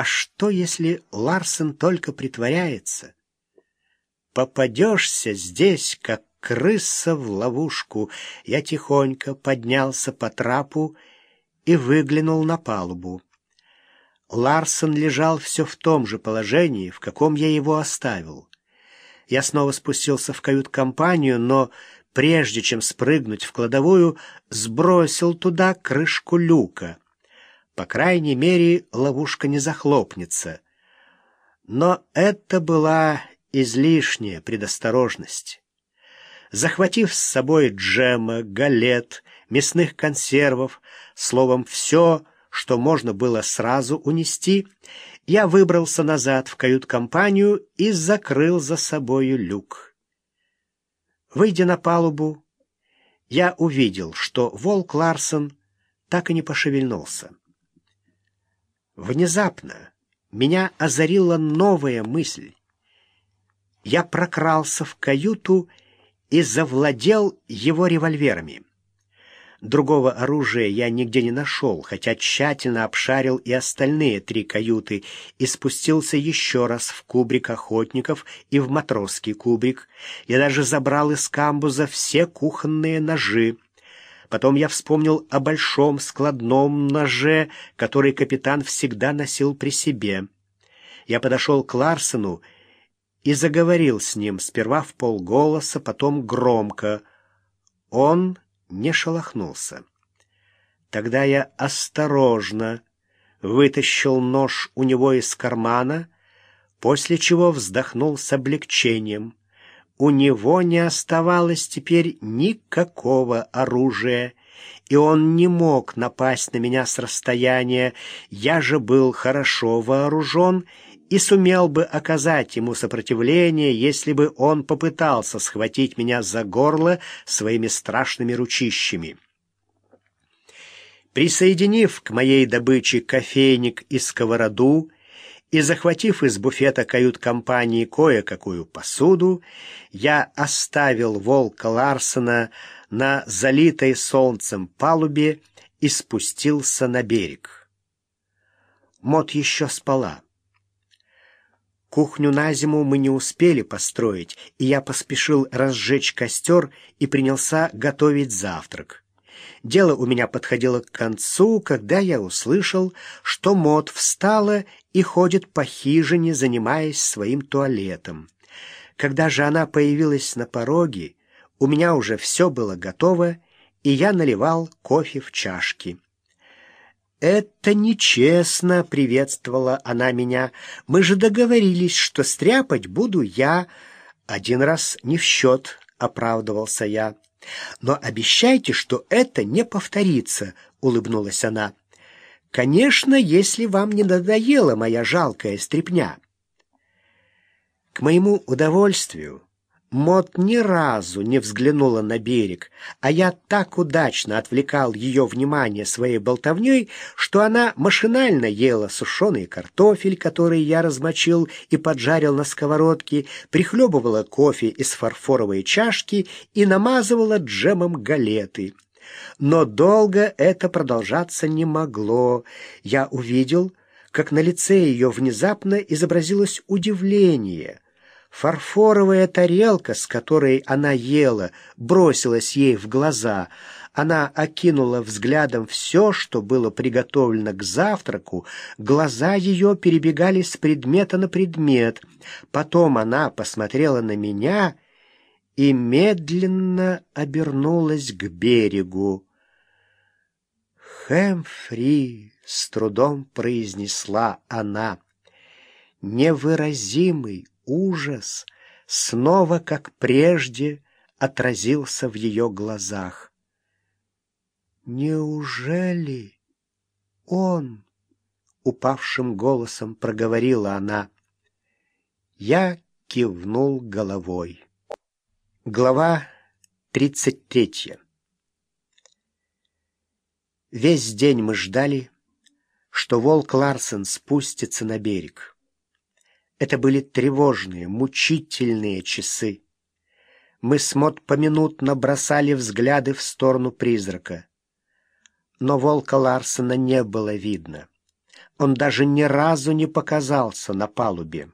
А что, если Ларсен только притворяется? Попадешься здесь, как крыса в ловушку. Я тихонько поднялся по трапу и выглянул на палубу. Ларсон лежал все в том же положении, в каком я его оставил. Я снова спустился в кают-компанию, но прежде чем спрыгнуть в кладовую, сбросил туда крышку люка. По крайней мере, ловушка не захлопнется. Но это была излишняя предосторожность. Захватив с собой джема, галет, мясных консервов, словом, все, что можно было сразу унести, я выбрался назад в кают-компанию и закрыл за собою люк. Выйдя на палубу, я увидел, что волк Ларсон так и не пошевельнулся. Внезапно меня озарила новая мысль. Я прокрался в каюту и завладел его револьверами. Другого оружия я нигде не нашел, хотя тщательно обшарил и остальные три каюты и спустился еще раз в кубрик охотников и в матросский кубрик. Я даже забрал из камбуза все кухонные ножи. Потом я вспомнил о большом складном ноже, который капитан всегда носил при себе. Я подошел к Ларсену и заговорил с ним сперва в полголоса, потом громко. Он не шелохнулся. Тогда я осторожно вытащил нож у него из кармана, после чего вздохнул с облегчением. У него не оставалось теперь никакого оружия, и он не мог напасть на меня с расстояния. Я же был хорошо вооружен и сумел бы оказать ему сопротивление, если бы он попытался схватить меня за горло своими страшными ручищами. Присоединив к моей добыче кофейник и сковороду и захватив из буфета кают-компании кое-какую посуду, я оставил волка Ларсена на залитой солнцем палубе и спустился на берег. Мот еще спала. Кухню на зиму мы не успели построить, и я поспешил разжечь костер и принялся готовить завтрак. Дело у меня подходило к концу, когда я услышал, что Мот встала и ходит по хижине, занимаясь своим туалетом. Когда же она появилась на пороге, у меня уже все было готово, и я наливал кофе в чашки. «Это нечестно», — приветствовала она меня. «Мы же договорились, что стряпать буду я». «Один раз не в счет», — оправдывался я. «Но обещайте, что это не повторится», — улыбнулась она. «Конечно, если вам не надоела моя жалкая стряпня». К моему удовольствию Мот ни разу не взглянула на берег, а я так удачно отвлекал ее внимание своей болтовней, что она машинально ела сушеный картофель, который я размочил и поджарил на сковородке, прихлебывала кофе из фарфоровой чашки и намазывала джемом галеты. Но долго это продолжаться не могло. Я увидел, как на лице ее внезапно изобразилось удивление — Фарфоровая тарелка, с которой она ела, бросилась ей в глаза. Она окинула взглядом все, что было приготовлено к завтраку. Глаза ее перебегали с предмета на предмет. Потом она посмотрела на меня и медленно обернулась к берегу. «Хэмфри!» — с трудом произнесла она. «Невыразимый, ужас снова, как прежде, отразился в ее глазах. «Неужели он?» — упавшим голосом проговорила она. Я кивнул головой. Глава тридцать третья. Весь день мы ждали, что волк Ларсен спустится на берег. Это были тревожные, мучительные часы. Мы с Мот поминутно бросали взгляды в сторону призрака. Но волка Ларсена не было видно. Он даже ни разу не показался на палубе.